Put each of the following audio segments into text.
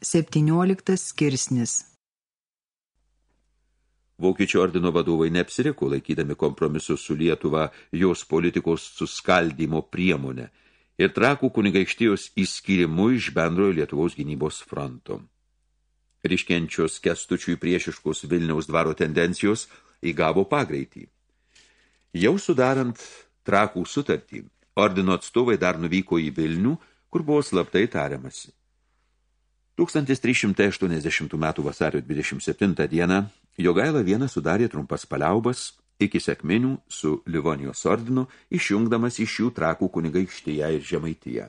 17 skirsnis Vokiečių ordino vadovai neapsiriko laikydami kompromisus su Lietuva jos politikos suskaldymo priemonę ir trakų kunigaikštijos įskyrimu iš bendrojo Lietuvos gynybos fronto. Ryškiančios kestučiui priešiškos Vilniaus dvaro tendencijos įgavo pagreitį. Jau sudarant trakų sutartį, ordino atstovai dar nuvyko į Vilnių, kur buvo slaptai tariamasi. 1380 m. vasario 27 dieną Jogaila vieną sudarė trumpas paliaubas iki sekminių su Livonijos ordinu, išjungdamas iš jų trakų kunigaikštyje ir žemaityje.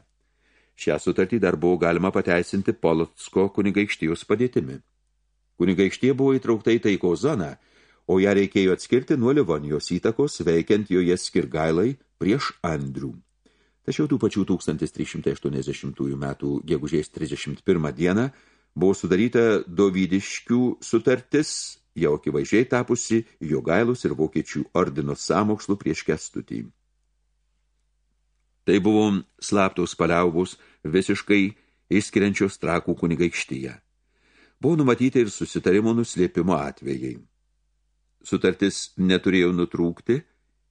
Šią sutartį dar buvo galima pateisinti Polotsko kunigaikštijos padėtimi. Kunigaikštė buvo įtraukta į taiko zoną, o ją reikėjo atskirti nuo Livonijos įtakos, veikiant joje skirgailai prieš Andrių. Tačiau tų pačių 1380 metų gegužės 31 dieną buvo sudaryta Dovydiškių sutartis, jau akivaizdžiai tapusi Jogailus ir Vokiečių ordino sąmokslų prieš kestutį. Tai buvo slaptos paliaubos visiškai išskiriančios trakų kunigaikštyje. Buvo numatyti ir susitarimo nuslėpimo atvejai. Sutartis neturėjo nutrūkti,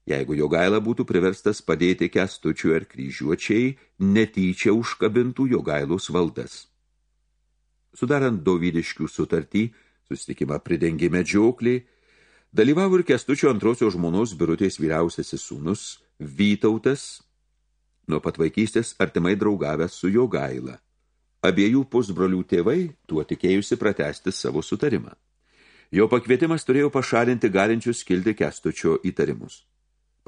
jeigu Jogaila būtų priverstas padėti kestučių ar kryžiuočiai, netyčia užkabintų Jogailos valdas. Sudarant Dovydiškių sutartį, susitikimą pridengė medžioklį, dalyvavo ir kestučio antrosios žmonos birutės vyriausiasis sūnus Vytautas, nuo pat vaikystės artimai draugavęs su Jogaila. Abiejų pusbrolių tėvai tuo tikėjusi pratesti savo sutarimą. Jo pakvietimas turėjo pašalinti galinčius kilti kestučio įtarimus.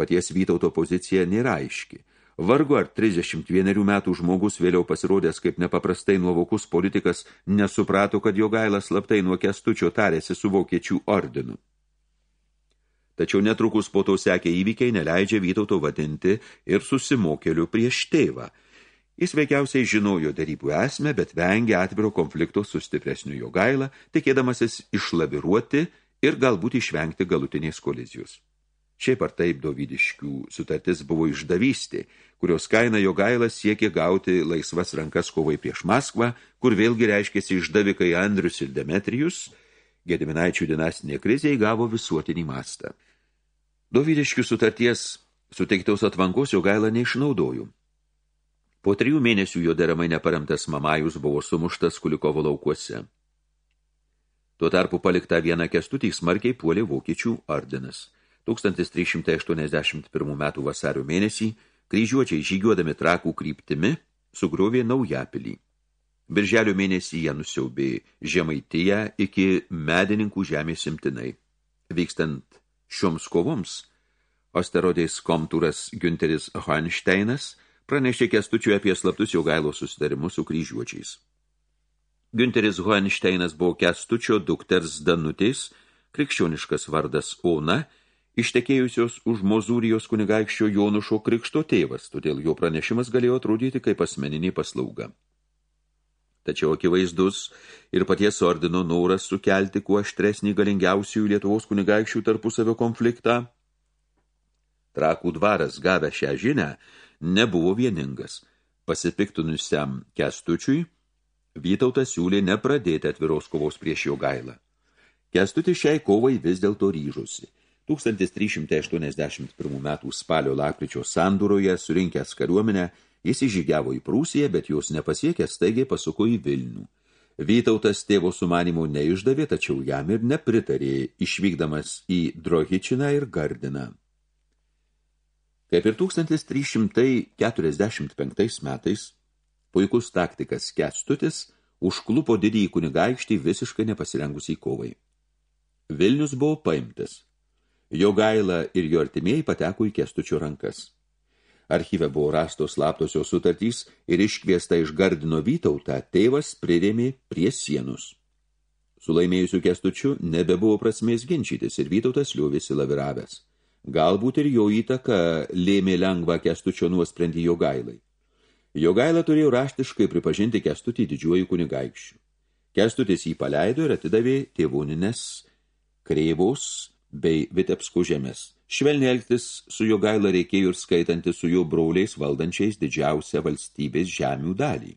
Paties Vytauto pozicija nėra aiški. Vargu ar 31 metų žmogus vėliau pasirodęs kaip nepaprastai nuovokus politikas nesuprato, kad jo gailas slaptai nuo kestučio tarėsi su vokiečių ordinu. Tačiau netrukus po to sekė įvykiai neleidžia Vytauto vadinti ir susimokėlių prieš tėvą. Jis veikiausiai žinojo darybų esmę, bet vengė atviro konflikto su stipresniu jo gailą, tikėdamasis išlaviruoti ir galbūt išvengti galutinės kolizijos. Šiaip ar taip Dovydiškių sutartis buvo išdavystė, kurios kaina jo gailas siekė gauti laisvas rankas kovai prieš Maskvą, kur vėlgi reiškėsi išdavikai Andrius ir Demetrijus, Gediminaičių dinastinė krizė įgavo visuotinį mastą. Dovydiškių sutarties suteiktos atvankos jo gailą neišnaudoju. Po trijų mėnesių jo deramai neparemtas Mamajus buvo sumuštas Kulikovo laukuose. Tuo tarpu palikta vieną kestutį smarkiai puolė vokiečių ordinas – 1381 metų vasario mėnesį kryžiuočiai žygiuodami trakų kryptimi sugriovė Naujapilį. Birželio mėnesį jie nusiaubė Žemaitiją iki medininkų žemės simtinai. Vykstant šioms kovoms, Osterodės komtūras Günteris Hohensteinas pranešė kestučiu apie slaptus Jogailo susidarimus su kryžiuočiais. Günteris Hohensteinas buvo kestučio dukters Danutės, krikščioniškas vardas Ona – ištekėjusios už Mozūrijos kunigaikščio Jonušo krikšto tėvas, todėl jo pranešimas galėjo atrodyti kaip asmeninė paslauga. Tačiau akivaizdus ir paties ordino noras sukelti kuo aštresnį galingiausių Lietuvos kunigaikščių tarpusavio konfliktą. Trakų dvaras gavę šią žinę nebuvo vieningas. Pasipiktinusiam Kestučiui, Vytautas siūlė nepradėti atviros kovos prieš jo gailą. Kestutis šiai kovai vis dėlto ryžusi – 1381 metų spalio lakryčio sandūroje surinkęs kariuomenę, jis įžygiavo į Prūsiją, bet jos nepasiekęs staigiai pasuko į Vilnių. Vytautas tėvo sumanimų neišdavė, tačiau jam ir nepritarė, išvykdamas į Drohičiną ir Gardiną. Kaip ir 1345 metais, puikus taktikas Kestutis užklupo didįjį kunigaikštį visiškai nepasirengusiai kovai. Vilnius buvo paimtas – Jo gaila ir jo artimieji pateko į kestučio rankas. Archyve buvo rastos slaptosios sutartys ir iškviesta iš Gardino Vytautą, tėvas prirėmė prie sienus. Su laimėjusiu kestučiu nebebuvo prasmės ginčytis ir Vytautas liovėsi laviravęs. Galbūt ir jo įtaka lėmė lengvą kestučio nuosprendį jo gailai. Jo gaila turėjo raštiškai pripažinti kestutį didžiuoju kunigaikščiu. Kestutis jį paleido ir atidavė tėvūninės kreivos bei Vitebskų žemės. Švelniai elgtis su jo gaila reikėjo ir skaitanti su jo broliais valdančiais didžiausią valstybės žemių dalį.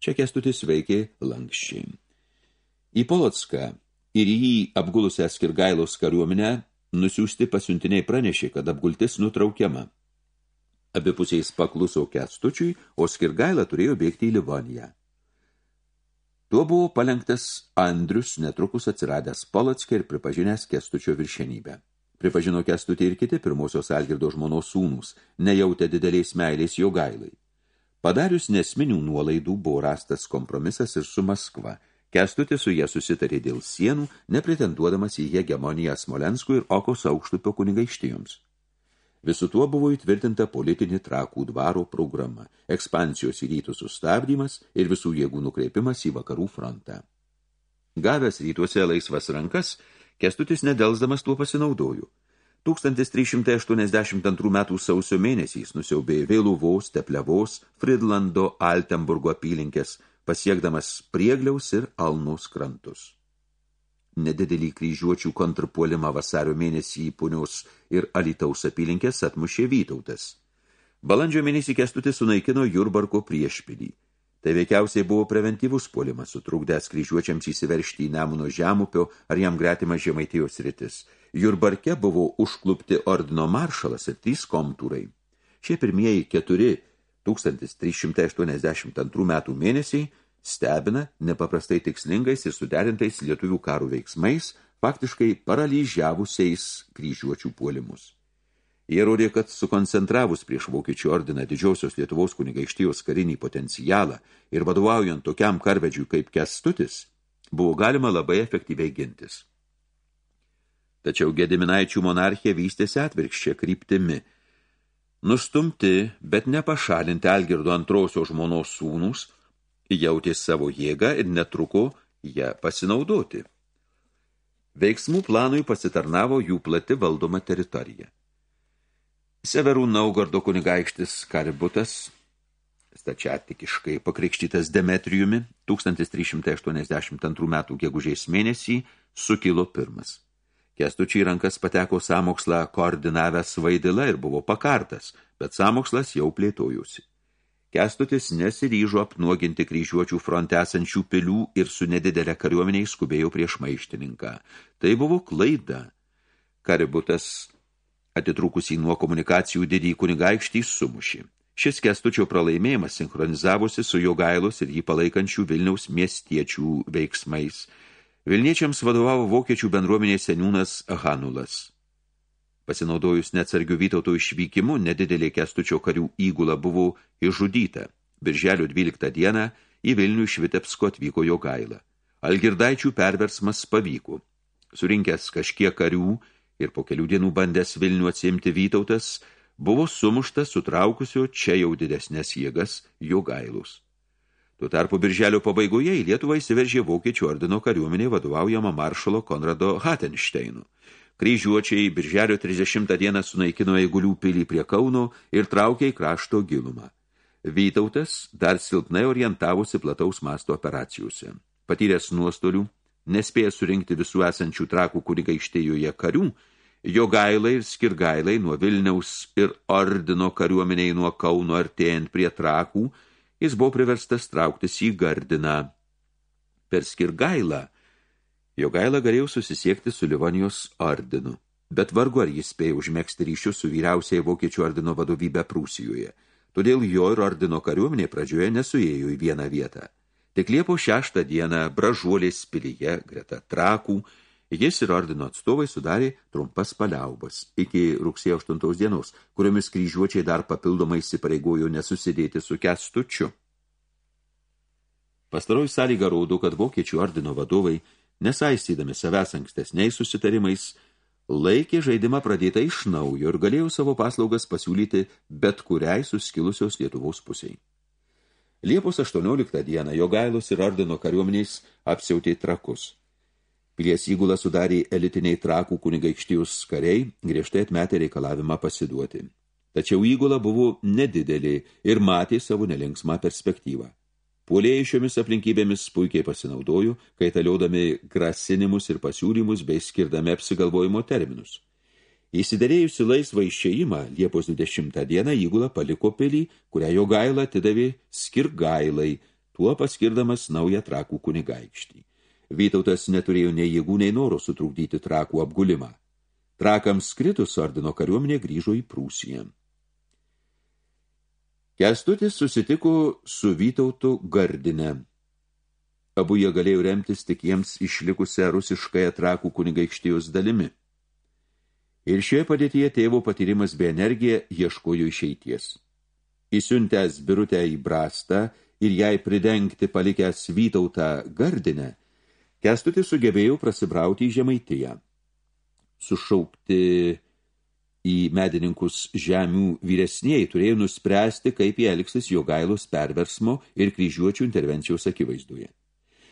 Čia kestutis veikė lankščiai. Į Polotską ir jį apgulusią Skirgailos kariuomenę nusiųsti pasiuntiniai pranešė, kad apgultis nutraukiama. Abipusiais pakluso Kestučiui, o Skirgaila turėjo bėgti į Livoniją. Tuo buvo palenktas Andrius, netrukus atsiradęs Polotskė ir pripažinęs Kestučio viršenybę. Pripažino Kestutį ir kiti pirmosios Algirdo žmonos sūnus, nejautė didelės meilės jo gailai. Padarius nesminių nuolaidų buvo rastas kompromisas ir su Maskva – Kestutis su jie susitarė dėl sienų, nepretenduodamas į hegemoniją Smolenskų ir Okos aukštupio kunigaištijoms. Visų tuo buvo įtvirtinta politinė trakų dvaro programa, ekspansijos į rytų sustabdymas ir visų jėgų nukreipimas į vakarų frontą. Gavęs rytuose laisvas rankas, Kestutis nedelsdamas tuo pasinaudoju. 1382 metų sausio mėnesiais nusiaubė Vėluvos, Teplevos, Fridlando, Altenburgo apylinkės – pasiekdamas priegliaus ir alnaus krantus. Nedidelį kryžiuočių kontrpuolimą vasario mėnesį į Puniaus ir Alitaus apylinkės atmušė Vytautas. Balandžio mėnesį Kestutis sunaikino Jurbarko priešpilį. Tai veikiausiai buvo preventyvus puolimas, sutrukdęs kryžiuočiams įsiveršti į Nemuno žemupio ar jam gretimą žemaitijos rytis. Jurbarke buvo užklupti ordino maršalas ir trys komtūrai. Šie pirmieji keturi 1382 metų mėnesiai stebina nepaprastai tikslingais ir suderintais lietuvių karų veiksmais, faktiškai paralyžiavusiais kryžiuočių puolimus. Jie rodė, kad sukoncentravus prieš vokiečių ordiną didžiosios Lietuvos kunigaikštijos karinį potencialą ir vadovaujant tokiam karvedžiui kaip Kestutis, buvo galima labai efektyviai gintis. Tačiau Gediminaičių monarchija vystėsi atvirkščia kryptimi – Nustumti, bet nepašalinti Algirdo antrosios žmonos sūnus, jautė savo jėgą ir netruko ją pasinaudoti. Veiksmų planui pasitarnavo jų plati valdoma teritorija. Severų Naugardo kunigaikštis Kaributas, stačiatikiškai pakrikštytas Demetrijumi, 1382 metų gegužės mėnesį sukilo pirmas. Kestučiai rankas pateko samokslą koordinavęs vaidila ir buvo pakartas, bet samokslas jau plėtojusi. Kestutis nesiryžo apnuoginti kryžiuočių fronte esančių pilių ir su nedidelė kariuomeniai skubėjo prieš maištininką. Tai buvo klaida. Kaributas, atitrūkusį nuo komunikacijų didį kunigaikštį, sumušė. Šis kestučio pralaimėjimas sinchronizavosi su jo gailos ir jį palaikančių Vilniaus miestiečių veiksmais – Vilniečiams vadovavo vokiečių bendruomenės seniūnas Hanulas. Pasinaudojus neatsargių Vytauto išvykimu, nedidelė kestučio karių įgula buvo išžudyta. Birželio 12 dieną į Vilnių iš Vitepsko atvyko jo gailą. Algirdaičių perversmas pavyko. Surinkęs kažkiek karių ir po kelių dienų bandęs Vilnių atsimti Vytautas, buvo sumuštas sutraukusio čia jau didesnės jėgas jo gailus. Tuo tarpu birželio pabaigoje į Lietuvą įsiveržė vokiečių ordino kariuomenė vadovaujama maršalo Konrado Hatensteinu. Kryžiuočiai birželio 30 dieną sunaikino Eigulių pilį prie Kauno ir traukė į krašto gilumą. Vytautas dar silpnai orientavosi plataus masto operacijose. Patyręs nuostolių, nespėjęs surinkti visų esančių trakų kunigaištėjoje karių, jo gailai ir skirgailai nuo Vilniaus ir ordino kariuomeniai nuo Kauno artėjant prie trakų, jis buvo priverstas trauktis į Gardiną. Per Skirgailą jo gaila galėjo susisiekti su Livonijos ordinu, bet vargu ar jis spėjo užmėgsti ryšius su vyriausiai vokiečių ordino vadovybė Prūsijoje, todėl jo ir ordino kariuomenė pradžioje nesuėjo į vieną vietą. Tik Liepo šeštą dieną Bražuolės pilyje greta Trakų Jis ir ordino atstovai sudarė trumpas paliaubas iki rugsėjo 8 dienos, kuriomis kryžiuočiai dar papildomai įsipareigojo nesusidėti su kestučiu. Pastaroji sąlyga rodo, kad vokiečių ordino vadovai, nesaistydami savęs ankstesniais susitarimais, laikė žaidimą pradėtą iš naujo ir galėjo savo paslaugas pasiūlyti bet kuriai suskilusios Lietuvos pusiai. Liepos 18 dieną Jogailos ir ordino kariuomeniais apsiautė trakus – Pilies įgulą sudarė elitiniai trakų kunigaikštijos kariai, griežtai atmetė reikalavimą pasiduoti. Tačiau įgula buvo nedidelė ir matė savo nelinksmą perspektyvą. Puolėjai šiomis aplinkybėmis puikiai pasinaudojo, kai taliodami grasinimus ir pasiūlymus bei skirdami apsigalvojimo terminus. Įsidarėjusi laisvą išėjimą, Liepos 20 dieną įgula paliko pilį, kurią jo gailą atidavė skirgailai, tuo paskirdamas naują trakų kunigaikštį. Vytautas neturėjo nei jėgų, nei noro sutrukdyti trakų apgulimą. Trakams skritus ordino kariuomenė grįžo į Prūsiją. Kestutis susitiko su Vytautu Gardine. Abu jie galėjo remtis tik jiems išlikusią rusiškąją trakų kunigaikštijos dalimi. Ir šioje padėtyje tėvo patyrimas bei energija ieškojo išeities. Įsiuntęs birutę į brastą ir jai pridengti palikęs Vytautą Gardinę, Kestutis sugebėjo prasibrauti į Žemaitiją. Sušaukti į medininkus žemių vyresnieji turėjo nuspręsti, kaip jie elgsis Jogailos perversmo ir kryžiuočių intervencijos akivaizdoje.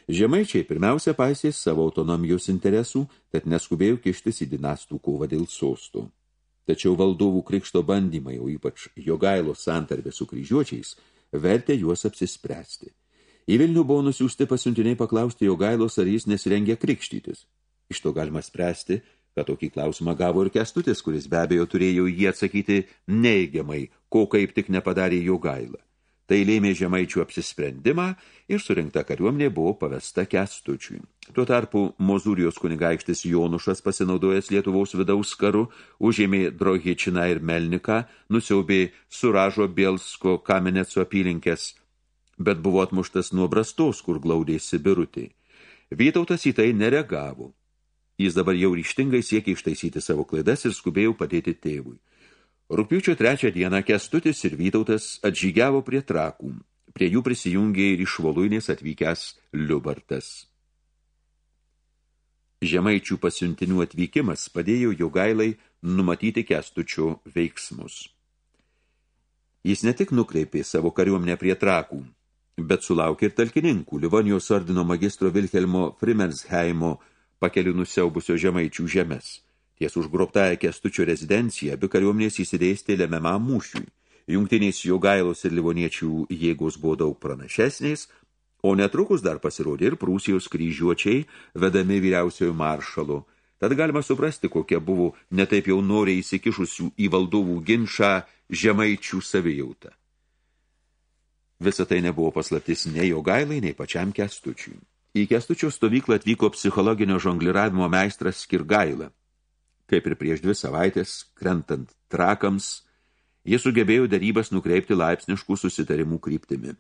Žemaičiai pirmiausia paisė savo autonomijos interesų, tad neskubėjo kištis į dinastų kovą dėl sostų. Tačiau valdovų krikšto bandymai, o ypač Jogailo santarbė su kryžiuočiais, vertė juos apsispręsti. Į Vilnių buvo nusiųsti pasiuntiniai paklausti Jogailos, ar jis nesirengia krikštytis. Iš to galima spręsti, kad tokį klausimą gavo ir Kestutis, kuris be abejo turėjo jį atsakyti neigiamai, ko kaip tik nepadarė Jogaila. Tai lėmė žemaičių apsisprendimą ir surinkta kariuomenė buvo pavesta Kestučiui. Tuo tarpu Mozūrijos kunigaikštis Jonušas, pasinaudojęs Lietuvos vidaus karu, užėmė Drohičiną ir Melniką, nusiaubė Suražo Bielsko kameneco apylinkės, bet buvo atmuštas nuo brastos, kur glaudėsi birutį. Vytautas į tai neregavo. Jis dabar jau ryštingai siekia ištaisyti savo klaidas ir skubėjo padėti tėvui. Rūpiučio trečią dieną Kestutis ir Vytautas atžygiavo prie trakų. Prie jų prisijungė ir iš Voluinės atvykęs Liubartas. Žemaičių pasiuntinių atvykimas padėjo Jogailai numatyti Kestučio veiksmus. Jis ne tik nukreipė savo kariuomenę prie trakų, bet sulaukė ir talkininkų Livonijos ordino magistro Vilhelmo Frimensheimo pakelių nusiaubusio žemaičių žemės – Ties užgrobtąją Kestučio rezidenciją abi kariuomenės įsidėstė lemiamam mūšiui. Jungtiniais Jogailos ir Livoniečių jėgos buvo daug pranašesnės, o netrukus dar pasirodė ir Prūsijos kryžiuočiai, vedami vyriausiojo maršalo. Tad galima suprasti, kokia buvo netaip jau noriai įsikišusių į valdovų ginčą žemaičių savijautą. Visa tai nebuvo paslaptis nei Jogailai, nei pačiam Kestučiui. Į Kestučio stovyklą atvyko psichologinio žongliravimo meistras Skirgaila. Kaip ir prieš dvi savaitės, krentant trakams, jie sugebėjo darybas nukreipti laipsniškų susitarimų kryptimi.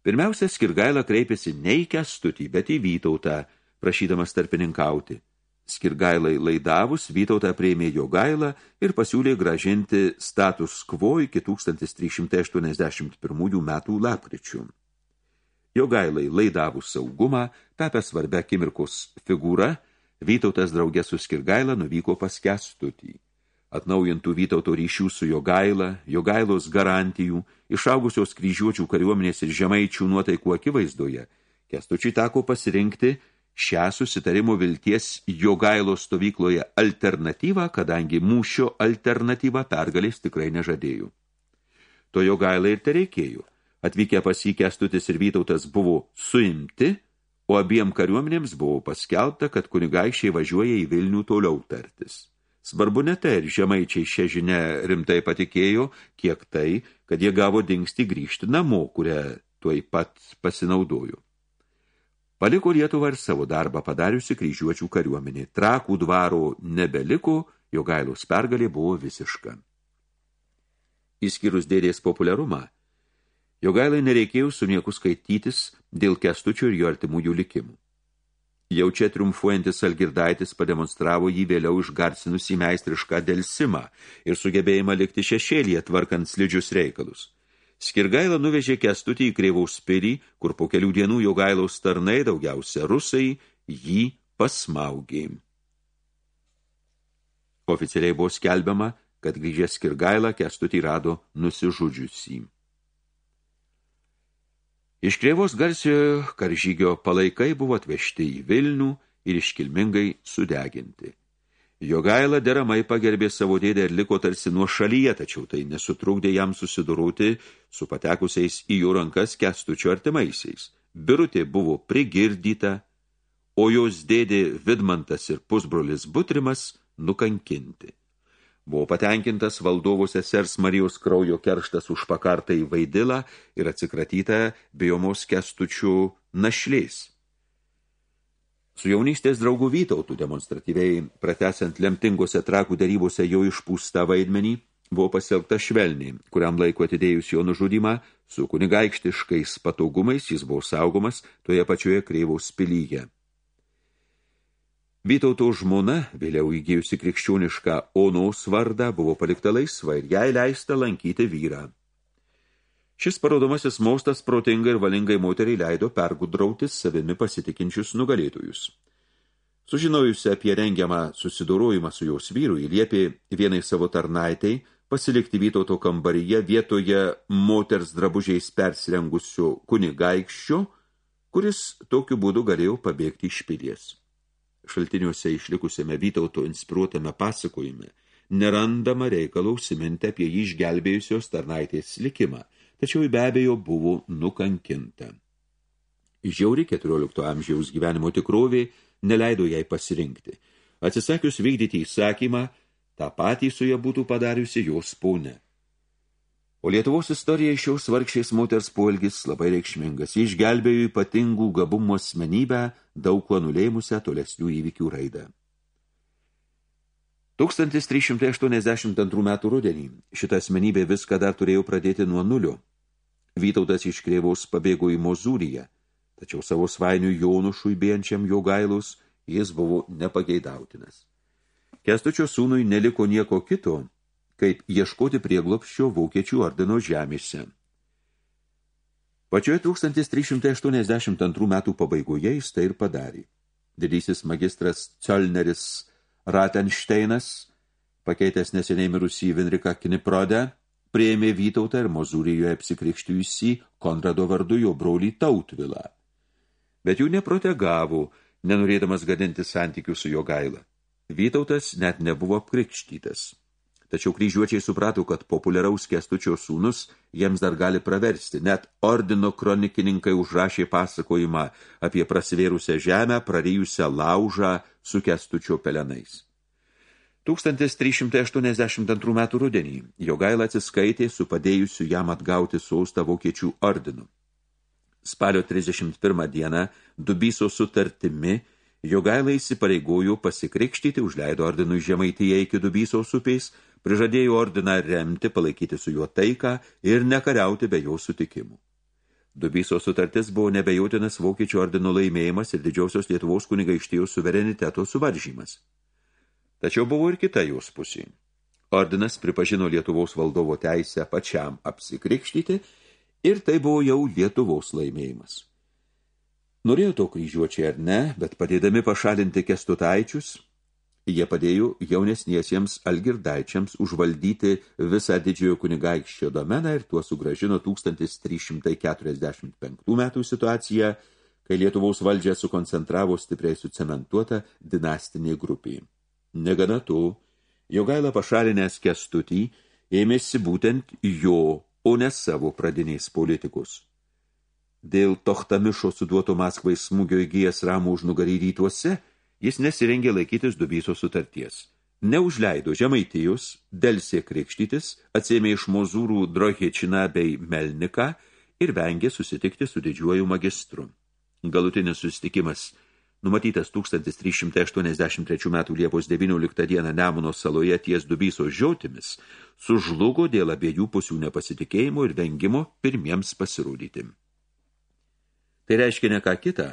Pirmiausia, Skirgaila kreipėsi ne į Kestutį, bet į Vytautą, prašydamas tarpininkauti. Skirgailai laidavus, Vytautą prieimė jo gailą ir pasiūlė gražinti status quo iki 1381 metų lapkričių. Jo gailai laidavus saugumą, tapęs svarbia akimirkos figūra, Vytautas draugė su Skirgaila nuvyko pas Kestutį. Atnaujintų Vytauto ryšių su Jogaila, Jogailos garantijų, išaugusios kryžiuočių kariuomenės ir žemaičių nuotaikų akivaizdoje, Kestučiai teko pasirinkti šią susitarimo vilties Jogailos stovykloje alternatyvą, kadangi mūšio alternatyva pergalės tikrai nežadėjo. To Jogailai ir tereikėjo. Atvykę pas jį Kestutis ir Vytautas buvo suimti – o abiem kariuomenėms buvo paskelbta, kad kunigaišiai važiuoja į Vilnių toliau tartis. Svarbu ne tai, ir žemaičiai šią žinę rimtai patikėjo, kiek tai, kad jie gavo dingsti grįžti namo, kurią tuoj pat pasinaudojo. Paliko Lietuvą ir savo darbą padariusi kryžiuočių kariuomenė. Trakų dvaro nebeliko, jo gailos pergalė buvo visiška. Įskyrus dėdės populiarumą, Jogailai nereikėjo su nieku skaitytis dėl kestučio ir jo artimųjų likimų. Jau čia triumfuojantis Algirdaitis pademonstravo jį vėliau išgarsinusį meistrišką delsimą ir sugebėjimą likti šešėlyje tvarkant slidžius reikalus. Skirgaila nuvežė kestutį į Kreivaus spirį, kur po kelių dienų Jogailaus tarnai, daugiausia rusai, jį pasmaugė. Oficialiai buvo skelbiama, kad grįžęs Skirgaila kestutį rado nusižudžiusį. Iš Kreivos garsiojo karžygio palaikai buvo atvežti į Vilnių ir iškilmingai sudeginti. Jogaila deramai pagerbė savo dėdę ir liko tarsi nuo šalyje, tačiau tai nesutrukdė jam susiduroti su patekusiais į jų rankas kestučio artimaisiais. Birutė buvo prigirdyta, o jos dėdė Vidmantas ir pusbrolis Butrimas nukankinti. Buvo patenkintas valdovo sesers Marijos kraujo kerštas už pakartą į vaidilą ir atsikratyta bijomos kestučių našliais. Su jaunystės draugų Vytautų demonstratyviai pratesiant lemtingose trakų darybose jo išpūstą vaidmenį, buvo pasielgta švelniai, kuriam laiko atidėjus jo nužudymą, su kunigaikštiškais patogumais jis buvo saugomas toje pačioje kreivaus pilyje. Vytauto žmona, vėliau įgyjusi krikščionišką Onos vardą, buvo palikta laisva ir jai leista lankyti vyrą. Šis parodomasis maustas protingai ir valingai moteriai leido pergudrauti savimi pasitikinčius nugalėtojus. Sužinojusi apie rengiamą susidorojimą su jos vyru, liepė vienai savo tarnaitai pasilikti Vytauto kambaryje vietoje moters drabužiais persirengusio kunigaikščio, kuris tokiu būdu galėjo pabėgti iš pilies. Šaltiniuose išlikusiame Vytauto inspiruotame pasakojime nerandama reikalo užsiminti apie jį išgelbėjusios tarnaitės likimą – tačiau be abejo buvo nukankinta. Žiauri 14 amžiaus gyvenimo tikrovė neleido jai pasirinkti. Atsisakius vykdyti įsakymą, tą patį su ją būtų padariusi jos ponė. O Lietuvos istorija šios vargšės moters poelgis labai reikšmingas. Išgelbėjo ypatingų gabumų asmenybę, daug kuo nulėmusią tolesnių įvykių raidą. 1382 metų rudenį šitą asmenybę viską dar turėjo pradėti nuo nulio. Vytautas iš Krėvaus pabėgo į Mozūriją, tačiau savo svainių Jonušui bėjančiam jo gailus jis buvo nepageidautinas. Kestučio sūnui neliko nieko kito, kaip ieškoti prieglopščio vokiečių ordino žemėse. Pačioje 1382 metų pabaigoje jis tai ir padarė. Didysis magistras Cölneris Ratenšteinas, pakeitęs neseniai mirusį Vinriką Kniprodę, prieėmė Vytautą ir Mozūrijoje apsikrikštijusį Konrado vardu jo brolį Tautvilą. Bet jų neprotegavo, nenorėdamas gadinti santykių su jo gaila. Vytautas net nebuvo apkrikštytas. Tačiau kryžiuočiai suprato, kad populiaraus kestučio sūnus jiems dar gali praversti. Net ordino kronikininkai užrašė pasakojimą apie prasivėrusią žemę, prarijusią laužą su kestučio pelenais. 1382 metų rudenį Jogaila atsiskaitė su padėjusiu jam atgauti saustą vokiečių ordinu. Spalio 31 dieną Dubyso sutartimi Jogaila įsipareigojo pasikrikštyti, užleido ordinui žemaityje iki Dubysos upės, prižadėjo ordiną remti, palaikyti su juo taiką ir nekariauti be jo sutikimų. Dubyso sutartis buvo nebejotinas vokiečių ordino laimėjimas ir didžiausios Lietuvos kunigaištijos suvereniteto suvaržymas. Tačiau buvo ir kita jos pusė. Ordinas pripažino Lietuvos valdovo teisę pačiam apsikrikštyti ir tai buvo jau Lietuvos laimėjimas. Norėjo to kryžiuočiai ar ne, bet padėdami pašalinti kestutaičius, jie padėjo jaunesniesiems algirdaičiams užvaldyti visą didžiojo kunigaikščio domeną ir tuo sugražino 1345 metų situaciją, kai Lietuvos valdžia sukoncentravo stipriai sucementuotą dinastinį grupį. Negana to, Jogaila pašalinęs kestutį ėmėsi būtent jo, o ne savo pradiniais politikus. Dėl Tohtamišo suduoto Maskvai smūgio įgyjas ramų užnugarį rytuose, jis nesirengė laikytis Dubyso sutarties. Neužleido žemaitijus, delsė krikštytis, atsėmė iš mozūrų Drohečiną bei Melniką ir vengė susitikti su didžiuoju magistru. Galutinis susitikimas – numatytas 1383 metų Liepos 19 dieną Nemuno saloje ties Dubyso žiotimis, sužlugo dėl abiejų pusių nepasitikėjimo ir vengimo pirmiems pasirodyti. Tai reiškia ne ką kitą,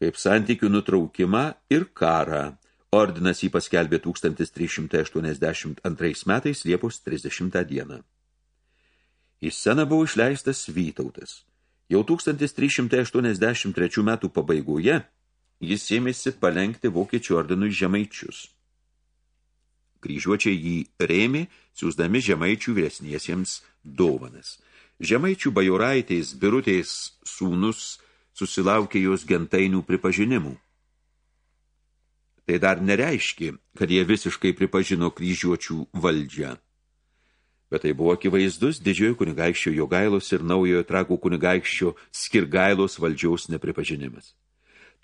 kaip santykių nutraukimą ir karą. Ordinas jį paskelbė 1382 metais Liepos 30 dieną. Į sceną buvo išleistas Vytautas. Jau 1383 metų pabaigoje jis ėmėsi palenkti vokiečių ordinui žemaičius. Kryžiuočiai jį rėmė, siūsdami žemaičių vyresniesiems dovanas. Žemaičių bajoraitės birutės sūnus susilaukė jos gentainių pripažinimų. Tai dar nereiškia, kad jie visiškai pripažino kryžiuočių valdžią. Bet tai buvo akivaizdus didžiojo kunigaikščio Jogailos ir naujojo trakų kunigaikščio Skirgailos valdžiaus nepripažinimas.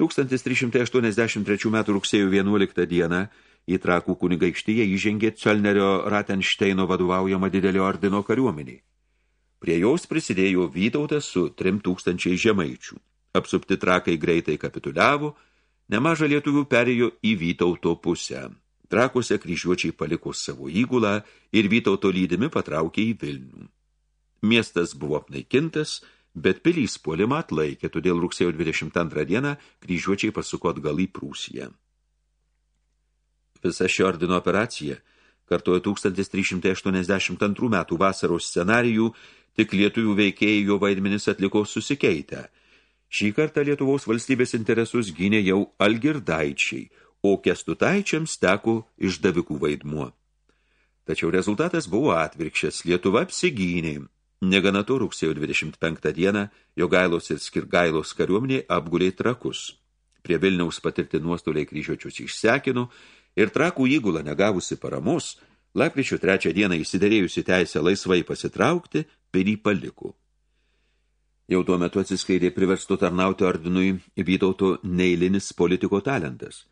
1383 m. rugsėjo 11 dieną į trakų kunigaikštyje įžengė Cölnerio Ratenšteino vadovaujama didelio ordino kariuomeniai. Prie jos prisidėjo Vytautas su 3000 žemaičių. Apsupti trakai greitai kapituliavo, nemaža lietuvių perėjo į Vytauto pusę. Trakuose kryžiuočiai paliko savo įgulą ir Vytauto lydimi patraukė į Vilnių. Miestas buvo apnaikintas, bet pilys puolimą atlaikė, todėl rugsėjo 22 dieną kryžiuočiai pasuko atgal į Prūsiją. Visa ši ordino operacija kartuoja 1382 metų vasaros scenarijų, tik lietuvių veikėjai jo vaidmenis atliko susikeitę. Šį kartą Lietuvos valstybės interesus gynė jau Algirdaičiai, o Kestutaičiams teko išdavikų vaidmuo. Tačiau rezultatas buvo atvirkščias, Lietuva apsigynė. Negana to rugsėjo 25 dieną Jogailos ir Skirgailos kariuomenė apgulė trakus. Prie Vilniaus patirti nuostoliai kryžiuočius išsekino ir trakų įgula negavusi paramos, lapkričio trečią dieną įsiderėjusi teisę laisvai pasitraukti, pirį paliko. Jau tuo metu atsiskaidė priversto tarnauti ordinui Vytauto neįlinis politiko talentas.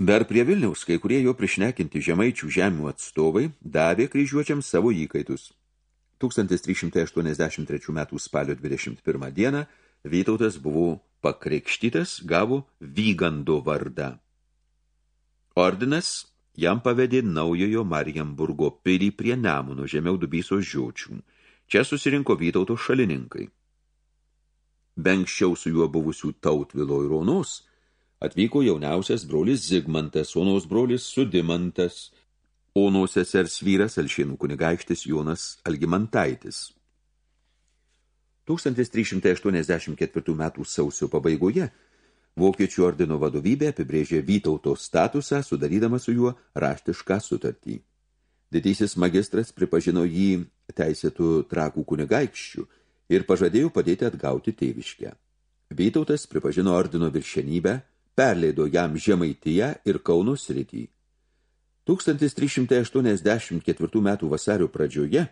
Dar prie Vilniaus kai kurie jo prišnekinti žemaičių žemių atstovai davė kryžiuočiams savo įkaitus. 1383 metų spalio 21 dieną Vytautas buvo pakrikštytas, gavo Vygando vardą. Ordinas jam pavedė naujojo Marienburgo pilį prie Nemuno žemiau Dubysos žiočių. Čia susirinko Vytauto šalininkai. Benkščiau su juo buvusių tautvilo ir onos atvyko jauniausias brolis Zigmantas, onos brolis Sudimantas, onos sesers vyras Alšėnų kunigaikštis Jonas Algimantaitis. 1384 metų sausio pabaigoje Vokiečių ordino vadovybė apibrėžė Vytauto statusą, sudarydama su juo raštišką sutartį. Didysis magistras pripažino jį teisėtų trakų kunigaikščių ir pažadėjo padėti atgauti tėviškę. Vytautas pripažino ordino viršenybę, perleido jam Žemaitiją ir Kauno sritį. 1384 metų vasario pradžioje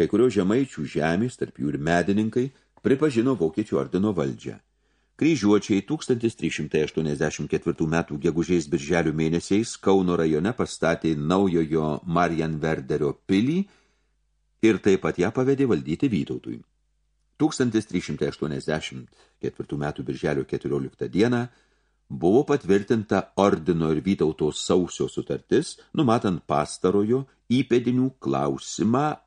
kai kurio žemaičių žemės, tarp jų ir medininkai, pripažino Vokiečių ordino valdžią. Kryžiuočiai 1384 metų gegužės birželio mėnesiais Kauno rajone pastatė naujojo Marianverderio pilį ir taip pat ją pavedė valdyti Vytautui. 1384 metų birželio 14 dieną buvo patvirtinta ordino ir Vytauto sausio sutartis, numatant pastarojo įpėdinių klausimą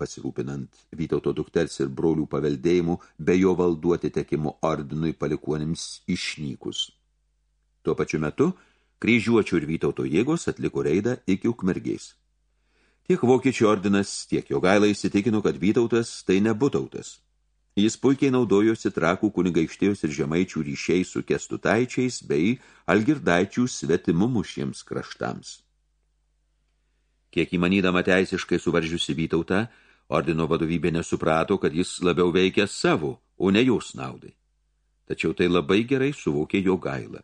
pasirūpinant Vytauto dukters ir brolių paveldėjimu, be jo valdų atitekimo ordinui palikuonims išnykus. Tuo pačiu metu kryžiuočių ir Vytauto jėgos atliko reidą iki ukmergės. Tiek vokiečių ordinas, tiek jo gaila įsitikino, kad Vytautas tai nebutautas. Jis puikiai naudojosi trakų kunigaikštėjos ir žemaičių ryšiai su kestutaičiais bei algirdaičių svetimumu šiems kraštams. Kiek įmanydama teisiškai suvaržiusi Vytautą, Ordino vadovybė nesuprato, kad jis labiau veikia savo, o ne jos naudai. Tačiau tai labai gerai suvokė jo gailą.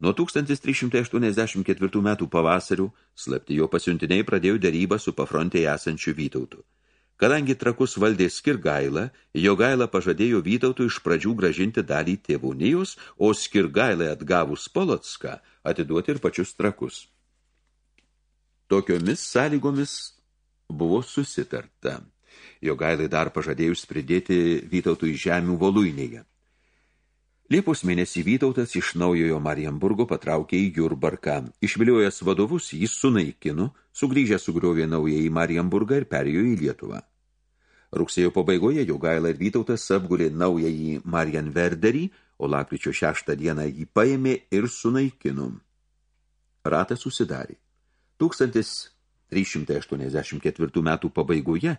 Nuo 1384 metų pavasarių slapti jo pasiuntiniai pradėjo darybą su pafrontėje esančiu Vytautu. Kadangi trakus valdė Skirgailą, jo gailą pažadėjo Vytautui iš pradžių gražinti dalį tėvūnijos, o Skirgailai atgavus Polotską atiduoti ir pačius trakus. Tokiomis sąlygomis buvo susitarta jo gailai dar pažadėjus pridėti Vytautui žemių voluinėje. Liepos mėnesį Vytautas iš naujojo Marienburgo patraukė į Jurbarką. Išviliojęs vadovus jis sunaikino, sugrįžę sugriovė naująjį Marienburgą ir perėjo į Lietuvą. Rugsėjo pabaigoje jo gaila ir Vytautas apgulė naująjį Marienverderį, o lapkričio šeštą dieną jį paėmė ir sunaikino. Ratas susidarė. 1384 metų pabaigoje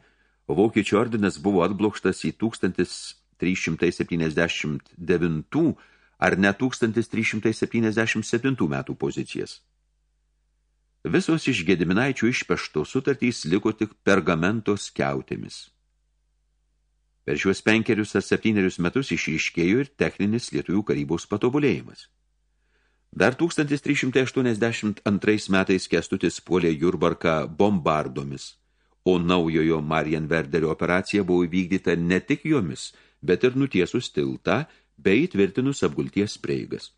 Vokiečių ordinas buvo atblokštas į 1379 ar ne 1377 metų pozicijas. Visos iš Gediminaičių išpešto sutartys liko tik pergamento skiautėmis. Per šiuos penkerius ar septynerius metus išryškėjo ir techninis lietuvių karybos patobulėjimas. Dar 1382 metais Kestutis puolė Jurbarką bombardomis – o naujojo Marienverderio operacija buvo įvykdyta ne tik jomis, bet ir nutiesus tiltą bei tvirtinus apgulties prieigas.